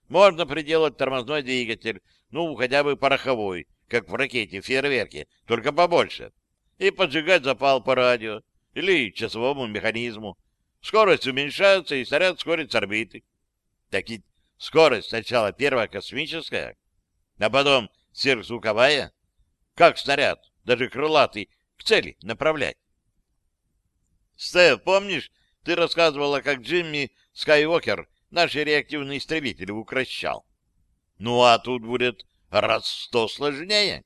Можно приделать тормозной двигатель, ну, хотя бы пороховой, как в ракете, фейерверке, только побольше, и поджигать запал по радио или часовому механизму. Скорость уменьшается, и снаряд скорит с орбиты. Так ведь скорость сначала первая космическая, а потом сверхзвуковая. Как снаряд, даже крылатый, к цели направлять? Стеф, помнишь, ты рассказывала, как Джимми Скайуокер наши реактивные истребители укращал. Ну, а тут будет раз сто сложнее.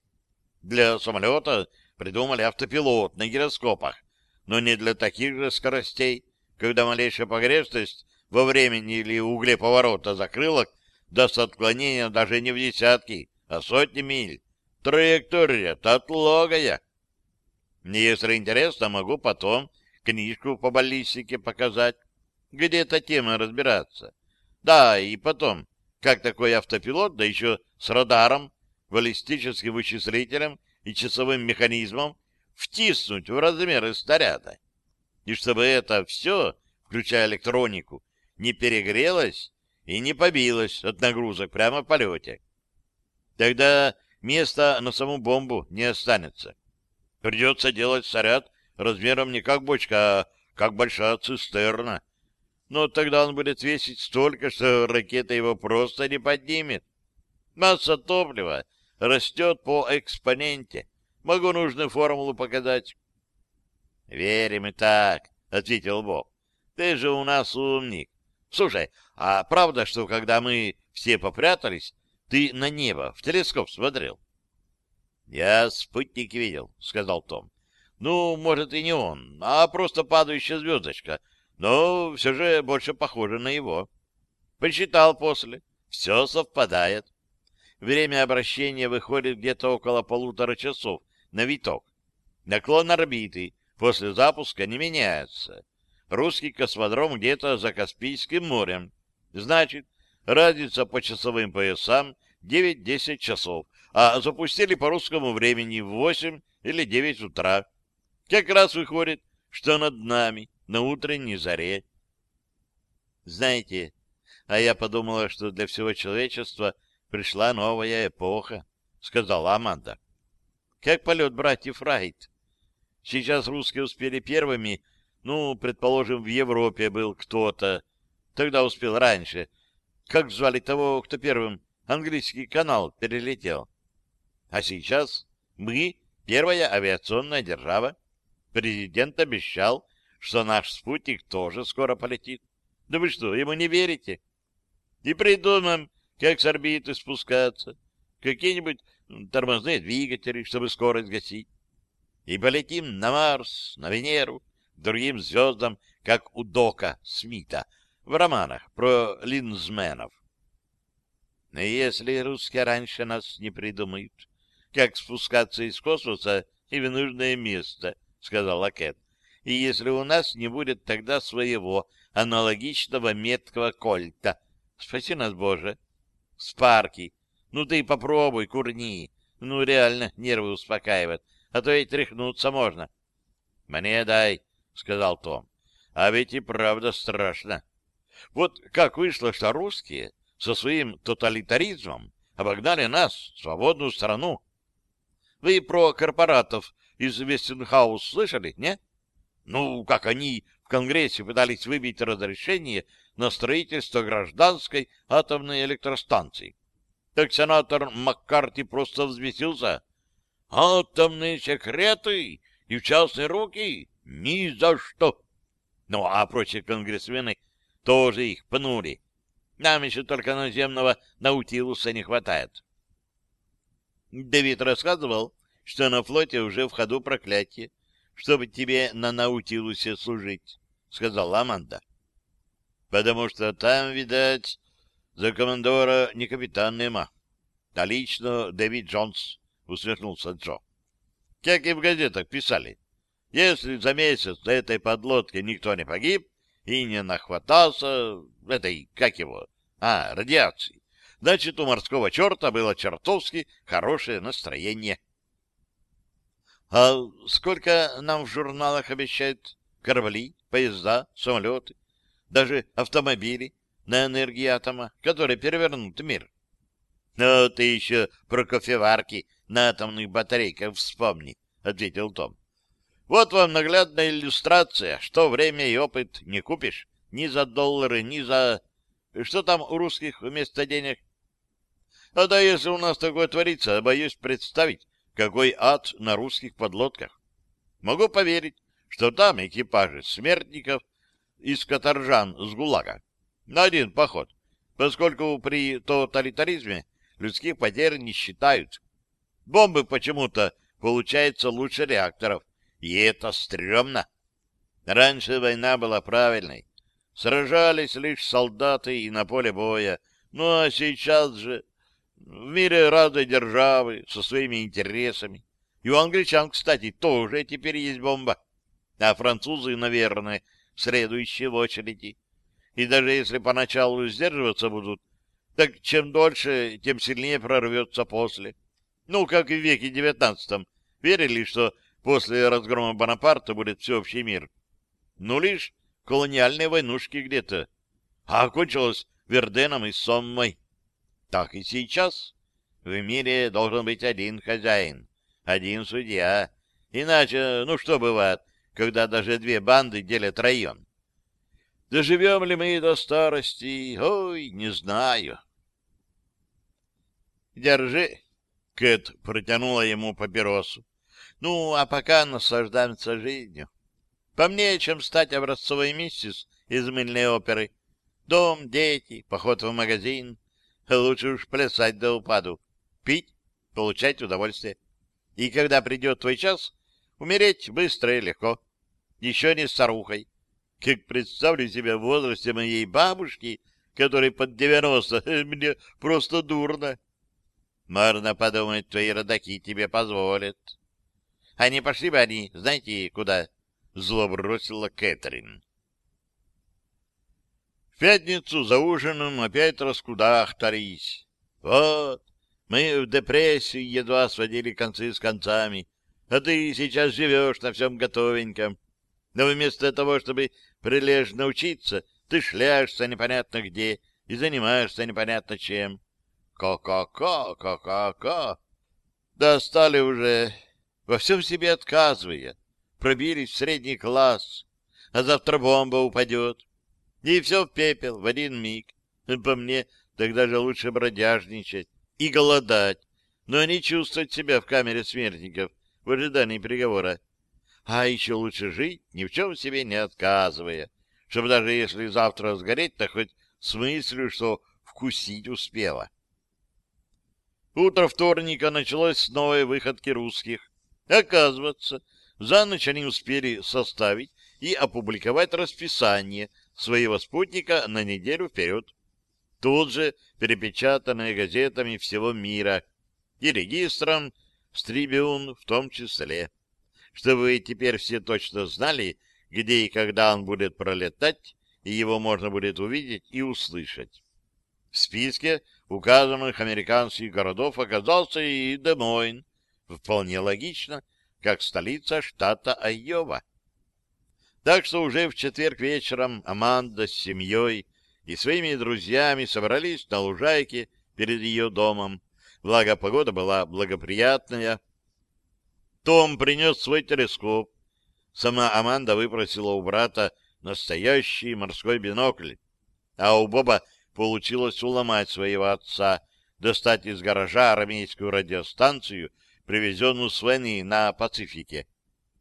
Для самолета придумали автопилот на гироскопах, но не для таких же скоростей, когда малейшая погрешность во времени или угле поворота закрылок даст отклонение даже не в десятки, а сотни миль. Траектория отлогая. Если интересно, могу потом книжку по баллистике показать, где эта тема разбираться. Да, и потом, как такой автопилот, да еще с радаром, баллистическим вычислителем и часовым механизмом, втиснуть в размеры снаряда. И чтобы это все, включая электронику, не перегрелось и не побилось от нагрузок прямо в полете. Тогда места на саму бомбу не останется. Придется делать снаряд размером не как бочка, а как большая цистерна, но тогда он будет весить столько, что ракета его просто не поднимет. Масса топлива растет по экспоненте. Могу нужную формулу показать. — Верим и так, — ответил Боб. — Ты же у нас умник. Слушай, а правда, что когда мы все попрятались, ты на небо в телескоп смотрел? — Я спутник видел, — сказал Том. — Ну, может, и не он, а просто падающая звездочка — но все же больше похоже на его. Посчитал после. Все совпадает. Время обращения выходит где-то около полутора часов на виток. Наклон орбиты после запуска не меняется. Русский космодром где-то за Каспийским морем. Значит, разница по часовым поясам 9-10 часов, а запустили по русскому времени в 8 или 9 утра. Как раз выходит, что над нами на утренней заре. Знаете, а я подумала, что для всего человечества пришла новая эпоха, — сказала Аманда. Как полет братьев Райт. Сейчас русские успели первыми, ну, предположим, в Европе был кто-то, тогда успел раньше. Как звали того, кто первым английский канал перелетел? А сейчас мы первая авиационная держава. Президент обещал, что наш спутник тоже скоро полетит. Да вы что, ему не верите? И придумаем, как с орбиты спускаться, какие-нибудь тормозные двигатели, чтобы скорость гасить. И полетим на Марс, на Венеру, другим звездам, как у Дока Смита в романах про линзменов. Но если русские раньше нас не придумают, как спускаться из космоса и в нужное место, — сказал Лакет, и если у нас не будет тогда своего аналогичного меткого кольта, спаси нас, Боже, спарки, Ну ты попробуй, курни. Ну реально, нервы успокаивает, а то и тряхнуться можно. Мне дай, сказал Том. А ведь и правда страшно. Вот как вышло, что русские со своим тоталитаризмом обогнали нас, свободную страну. Вы про корпоратов из Вестенхаус слышали, не? Ну, как они в Конгрессе пытались выбить разрешение на строительство гражданской атомной электростанции. Так сенатор Маккарти просто взбесился. Атомные секреты и в частные руки? Ни за что! Ну, а прочие конгрессмены тоже их пнули. Нам еще только наземного Наутилуса не хватает. Дэвид рассказывал, что на флоте уже в ходу проклятие, чтобы тебе на Наутилусе служить, — сказала Аманда. — Потому что там, видать, за командора не капитан Немо, а лично Дэвид Джонс, — усмехнулся Джо. — Как и в газетах писали. Если за месяц до этой подлодки никто не погиб и не нахватался этой, как его, а, радиации, значит, у морского черта было чертовски хорошее настроение. — а сколько нам в журналах обещают корабли, поезда, самолеты, даже автомобили на энергии атома, которые перевернут мир? Ну, ты еще про кофеварки на атомных батарейках вспомни, — ответил Том. Вот вам наглядная иллюстрация, что время и опыт не купишь ни за доллары, ни за... Что там у русских вместо денег? А да если у нас такое творится, боюсь представить, какой ад на русских подлодках. Могу поверить, что там экипажи смертников из каторжан с ГУЛАГа на один поход, поскольку при тоталитаризме людских потерь не считают. Бомбы почему-то получаются лучше реакторов, и это стрёмно. Раньше война была правильной. Сражались лишь солдаты и на поле боя. Ну а сейчас же в мире разные державы со своими интересами. И у англичан, кстати, тоже теперь есть бомба. А французы, наверное, следующие в очереди. И даже если поначалу сдерживаться будут, так чем дольше, тем сильнее прорвется после. Ну, как и в веке девятнадцатом. Верили, что после разгрома Бонапарта будет всеобщий мир. Ну, лишь колониальные войнушки где-то. А окончилось Верденом и Соммой так и сейчас. В мире должен быть один хозяин, один судья. Иначе, ну что бывает, когда даже две банды делят район? Доживем ли мы до старости? Ой, не знаю. Держи. Кэт протянула ему папиросу. Ну, а пока наслаждаемся жизнью. По мне, чем стать образцовой миссис из мыльной оперы. Дом, дети, поход в магазин, лучше уж плясать до упаду, пить, получать удовольствие. И когда придет твой час, умереть быстро и легко. Еще не старухой. Как представлю себя в возрасте моей бабушки, которой под девяносто, <laughs> мне просто дурно. Можно подумать, твои родаки тебе позволят. А не пошли бы они, знаете, куда? Зло бросила Кэтрин пятницу за ужином опять раскудахтались. Вот, мы в депрессии едва сводили концы с концами, а ты сейчас живешь на всем готовеньком. Но вместо того, чтобы прилежно учиться, ты шляешься непонятно где и занимаешься непонятно чем. Ко-ко-ко, ко-ко-ко. Достали уже, во всем себе отказывая, пробились в средний класс, а завтра бомба упадет. И все в пепел в один миг. По мне, тогда же лучше бродяжничать и голодать, но не чувствовать себя в камере смертников в ожидании приговора. А еще лучше жить, ни в чем себе не отказывая, чтобы даже если завтра сгореть, то хоть с мыслью, что вкусить успела. Утро вторника началось с новой выходки русских. Оказывается, за ночь они успели составить и опубликовать расписание своего спутника на неделю вперед. Тут же перепечатанные газетами всего мира и регистром с трибюн в том числе, чтобы теперь все точно знали, где и когда он будет пролетать, и его можно будет увидеть и услышать. В списке указанных американских городов оказался и Демойн. Вполне логично, как столица штата Айова. Так что уже в четверг вечером Аманда с семьей и своими друзьями собрались на лужайке перед ее домом. Благо, погода была благоприятная. Том принес свой телескоп. Сама Аманда выпросила у брата настоящий морской бинокль, а у Боба получилось уломать своего отца, достать из гаража армейскую радиостанцию, привезенную с войны на Пацифике.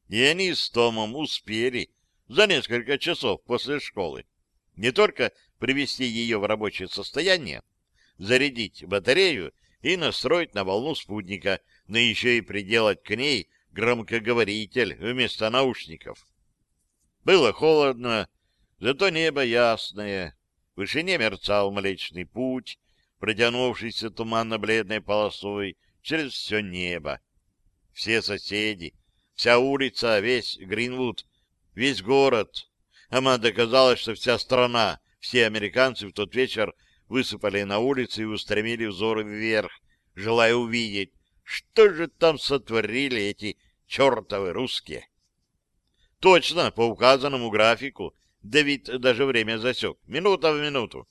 И они с Томом успели за несколько часов после школы не только привести ее в рабочее состояние, зарядить батарею и настроить на волну спутника, но еще и приделать к ней громкоговоритель вместо наушников. Было холодно, зато небо ясное. В вышине мерцал Млечный Путь, протянувшийся туманно-бледной полосой через все небо. Все соседи, вся улица, весь Гринвуд весь город. Аманда казалось, что вся страна, все американцы в тот вечер высыпали на улицы и устремили взоры вверх, желая увидеть, что же там сотворили эти чертовы русские. Точно, по указанному графику, Давид даже время засек, минута в минуту.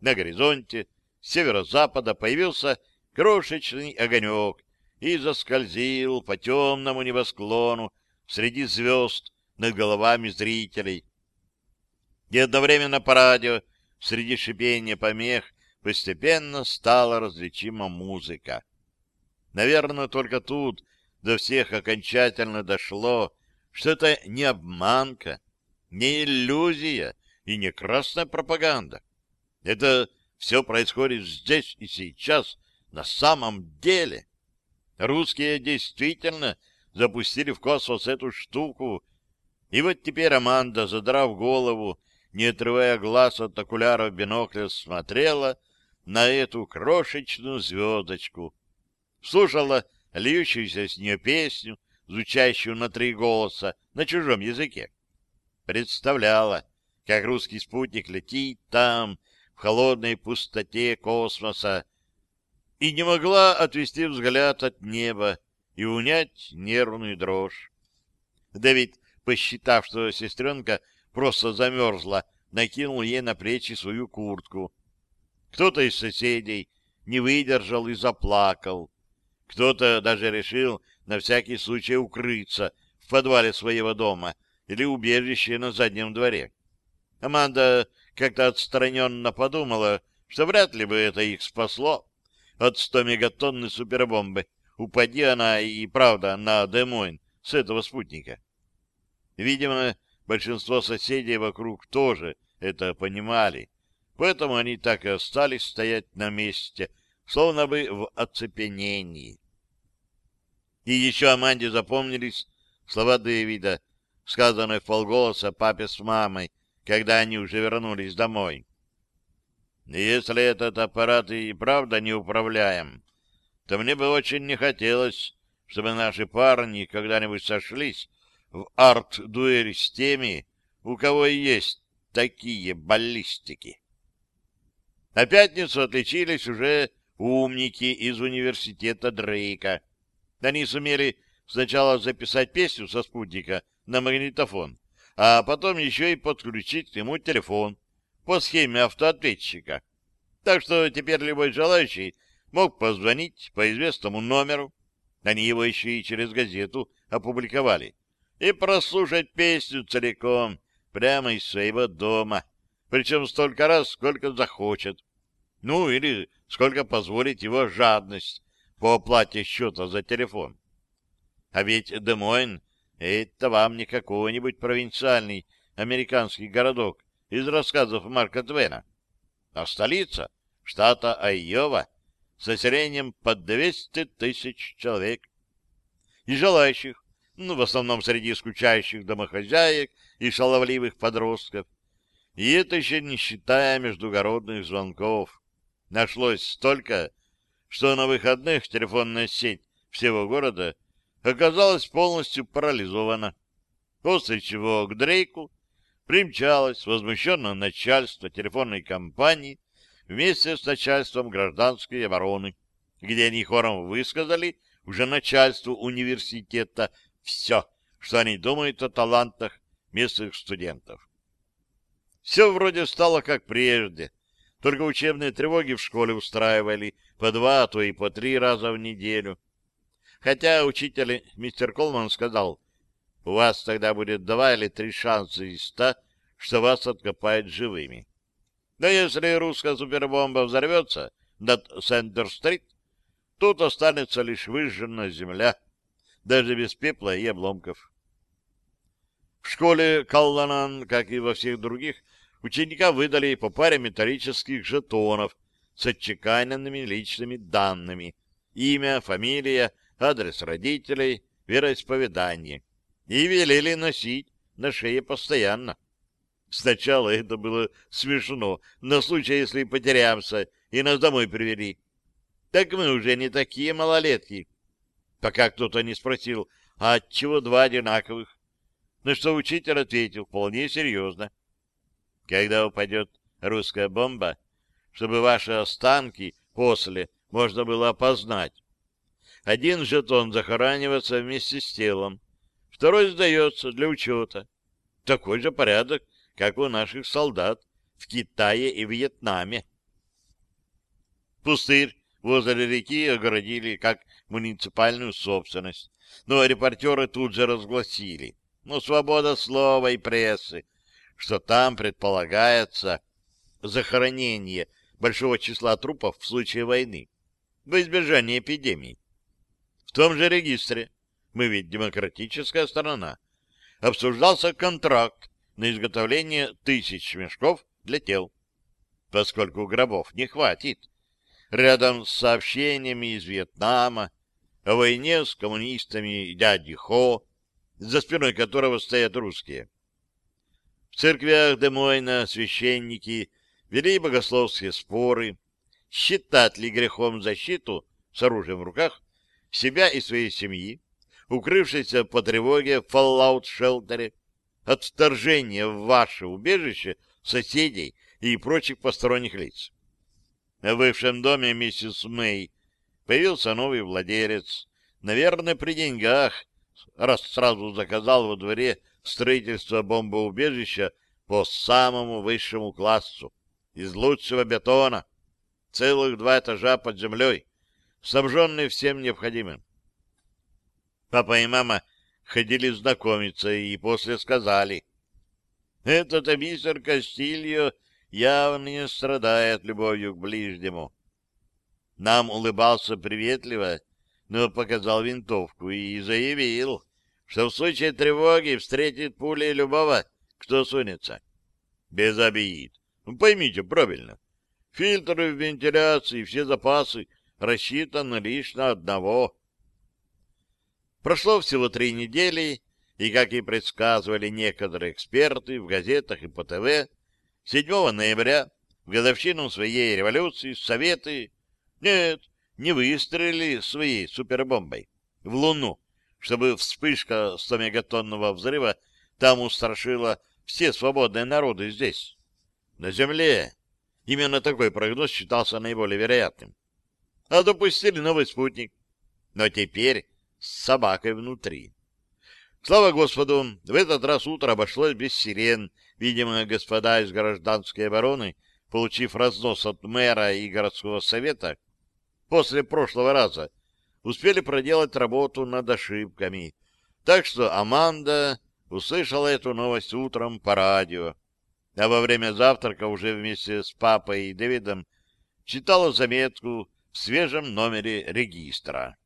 На горизонте с северо-запада появился крошечный огонек и заскользил по темному небосклону среди звезд, над головами зрителей. И одновременно по радио, среди шипения помех, постепенно стала различима музыка. Наверное, только тут до всех окончательно дошло, что это не обманка, не иллюзия и не красная пропаганда. Это все происходит здесь и сейчас, на самом деле. Русские действительно запустили в космос эту штуку, и вот теперь Аманда, задрав голову, не отрывая глаз от окуляров бинокля, смотрела на эту крошечную звездочку, слушала льющуюся с нее песню, звучащую на три голоса на чужом языке. Представляла, как русский спутник летит там, в холодной пустоте космоса, и не могла отвести взгляд от неба и унять нервную дрожь. Давид посчитав, что сестренка просто замерзла, накинул ей на плечи свою куртку. Кто-то из соседей не выдержал и заплакал. Кто-то даже решил на всякий случай укрыться в подвале своего дома или убежище на заднем дворе. Аманда как-то отстраненно подумала, что вряд ли бы это их спасло от 100 мегатонны супербомбы. Упади она и правда на Демойн с этого спутника. Видимо, большинство соседей вокруг тоже это понимали, поэтому они так и остались стоять на месте, словно бы в оцепенении. И еще Аманде запомнились слова Дэвида, сказанные в полголоса папе с мамой, когда они уже вернулись домой. «Если этот аппарат и правда не управляем, то мне бы очень не хотелось, чтобы наши парни когда-нибудь сошлись в арт-дуэль с теми, у кого есть такие баллистики. На пятницу отличились уже умники из университета Дрейка. Они сумели сначала записать песню со спутника на магнитофон, а потом еще и подключить к нему телефон по схеме автоответчика. Так что теперь любой желающий мог позвонить по известному номеру. Они его еще и через газету опубликовали и прослушать песню целиком прямо из своего дома, причем столько раз, сколько захочет. Ну, или сколько позволит его жадность по оплате счета за телефон. А ведь Демойн — это вам не какой-нибудь провинциальный американский городок из рассказов Марка Твена, а столица штата Айова с населением под 200 тысяч человек. И желающих ну, в основном среди скучающих домохозяек и шаловливых подростков. И это еще не считая междугородных звонков. Нашлось столько, что на выходных телефонная сеть всего города оказалась полностью парализована. После чего к Дрейку примчалось возмущенное начальство телефонной компании, вместе с начальством гражданской обороны, где они хором высказали уже начальству университета все, что они думают о талантах местных студентов. Все вроде стало как прежде, только учебные тревоги в школе устраивали по два, а то и по три раза в неделю. Хотя учитель мистер Колман сказал, у вас тогда будет два или три шанса из ста, что вас откопают живыми. Но если русская супербомба взорвется над Сентер-стрит, тут останется лишь выжженная земля, даже без пепла и обломков. В школе Калланан, как и во всех других, ученикам выдали по паре металлических жетонов с отчеканенными личными данными, имя, фамилия, адрес родителей, вероисповедание, и велели носить на шее постоянно. Сначала это было смешно, на случай, если потеряемся и нас домой привели. Так мы уже не такие малолетки. Пока кто-то не спросил, а отчего два одинаковых? На что учитель ответил вполне серьезно. Когда упадет русская бомба, чтобы ваши останки после можно было опознать. Один жетон захоранивается вместе с телом, второй сдается для учета. Такой же порядок, как у наших солдат в Китае и Вьетнаме. Пустырь возле реки огородили как муниципальную собственность, но репортеры тут же разгласили, ну, свобода слова и прессы, что там предполагается захоронение большого числа трупов в случае войны, во избежание эпидемий. В том же регистре, мы ведь демократическая страна, обсуждался контракт на изготовление тысяч мешков для тел. Поскольку гробов не хватит, рядом с сообщениями из Вьетнама о войне с коммунистами дяди Хо, за спиной которого стоят русские. В церквях Демойна священники вели богословские споры, считать ли грехом защиту с оружием в руках себя и своей семьи, укрывшейся по тревоге в фоллаут-шелтере, от вторжения в ваше убежище соседей и прочих посторонних лиц. В бывшем доме миссис Мэй появился новый владелец, наверное, при деньгах, раз сразу заказал во дворе строительство бомбоубежища по самому высшему классу, из лучшего бетона, целых два этажа под землей, снабженные всем необходимым. Папа и мама ходили знакомиться и после сказали, «Этот мистер Кастильо явно не страдает любовью к ближнему». Нам улыбался приветливо, но показал винтовку и заявил, что в случае тревоги встретит пулей любого, кто сунется. Без обид. Ну, поймите правильно. Фильтры в вентиляции, все запасы рассчитаны лишь на одного. Прошло всего три недели, и, как и предсказывали некоторые эксперты в газетах и по ТВ, 7 ноября, в годовщину своей революции, Советы, нет, не выстрелили своей супербомбой в Луну, чтобы вспышка 100-мегатонного взрыва там устрашила все свободные народы здесь, на Земле. Именно такой прогноз считался наиболее вероятным. А допустили новый спутник. Но теперь с собакой внутри. Слава Господу, в этот раз утро обошлось без сирен. Видимо, господа из гражданской обороны, получив разнос от мэра и городского совета, после прошлого раза успели проделать работу над ошибками. Так что Аманда услышала эту новость утром по радио, а во время завтрака уже вместе с папой и Дэвидом читала заметку в свежем номере регистра.